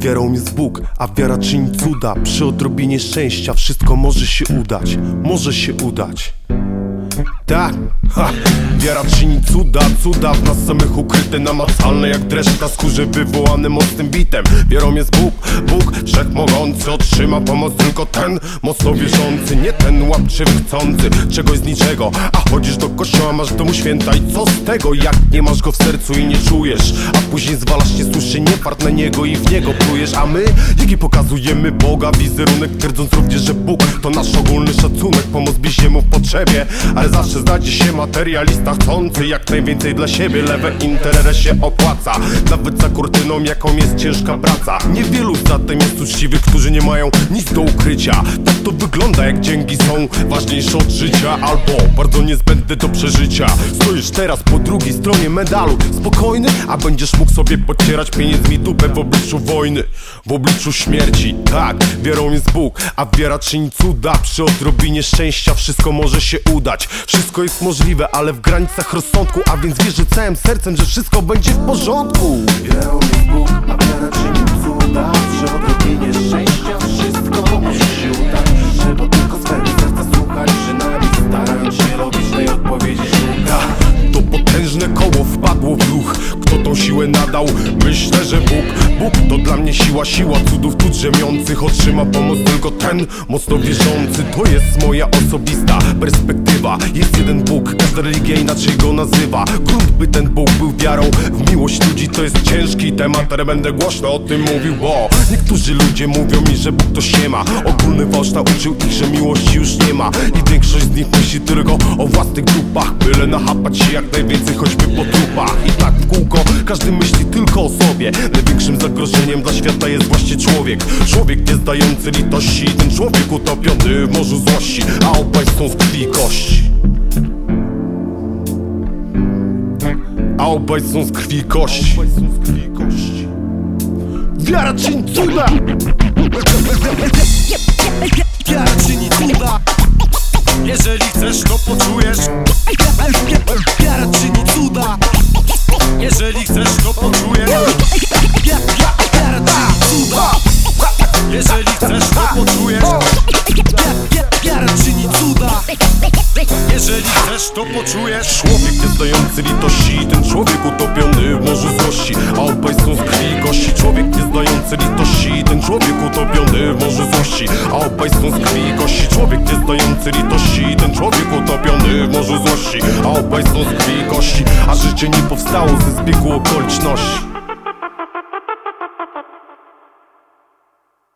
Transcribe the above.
Wiarą jest Bóg, a wiara czyni cuda. Przy odrobinie szczęścia wszystko może się udać. Może się udać. Tak, ha, wiara czyni cuda, cuda w nas samych ukryte, namacalne jak dreszcz na skórze wywołane mocnym bitem. Wiarą jest Bóg, Bóg wszechmogący, otrzyma pomoc tylko ten mocno wierzący Nie ten łapczywy chcący czegoś z niczego, a chodzisz do kościoła, masz domu święta i co z tego, jak nie masz go w sercu i nie czujesz? A później zwalasz niesłusznie nie fart na niego i w niego plujesz. A my, jaki pokazujemy Boga, wizerunek twierdząc również, że Bóg to nasz ogólny szacunek Pomoc bliźniemu w potrzebie, ale zawsze znajdzie się materialista chcący jak najwięcej dla siebie. Lewe interes się opłaca, nawet za kurtyną jaką jest ciężka praca. Niewielu zatem jest uczciwych, którzy nie mają nic do ukrycia. Tak to wygląda jak dzięki są ważniejsze od życia Albo bardzo niezbędne do przeżycia. Stoisz teraz po drugiej stronie medalu. Spokojny, a będziesz mógł sobie podcierać pieniędzmi dupę w obliczu wojny W obliczu śmierci, tak, wiarą jest Bóg A wiara czyni cuda, przy odrobinie szczęścia wszystko może się udać. Wszystko jest możliwe, ale w granicach rozsądku A więc wierzę całym sercem, że wszystko będzie w porządku. Wiarą jest Bóg, a wiara czyni cuda Przy odrobinie szczęścia wszystko może się udać Trzeba tylko swego serca słuchać Przynajmniej starając się logicznej odpowiedzi szukać To potężne koło wpadło w ruch Kto tą siłę nadał? Myślę, że Bóg Bóg to dla mnie siła, siła cudów tu drzemiących Otrzyma pomoc tylko ten mocno wierzący. To jest moja osobista perspektywa. Jest jeden Bóg, każda religia inaczej go nazywa. Grunt by ten Bóg był wiarą w miłość ludzi To jest ciężki temat, ale będę głośno o tym mówił Bo niektórzy ludzie mówią mi, że Bóg to ściema Ogólny fałsz nauczył ich, że miłości już nie ma. I większość z nich myśli tylko o własnych dupach Byle nachapać się jak najwięcej, choćby po trupach każdy myśli tylko o sobie. Największym zagrożeniem dla świata jest właśnie człowiek. Człowiek nie zdający litości. Ten człowiek utopiony w morzu złości A obaj są z krwi i kości. A obaj są z krwi i kości. Wiara czyni cuda! Wiara czyni cuda Jeżeli chcesz to poczujesz Jeżeli chcesz to poczujesz cuda. Jeżeli chcesz to poczujesz. Człowiek nie zdający litości Ten człowiek utopiony w morzu złości A obaj są z krwi i kości. Człowiek nie zdający litości Ten człowiek utopiony złości A obaj są z krwi i kości. Człowiek nie zdający litości Ten człowiek utopiony w morzu złości. A obaj są z krwi i kości A życie nie powstało ze zbiegu okoliczności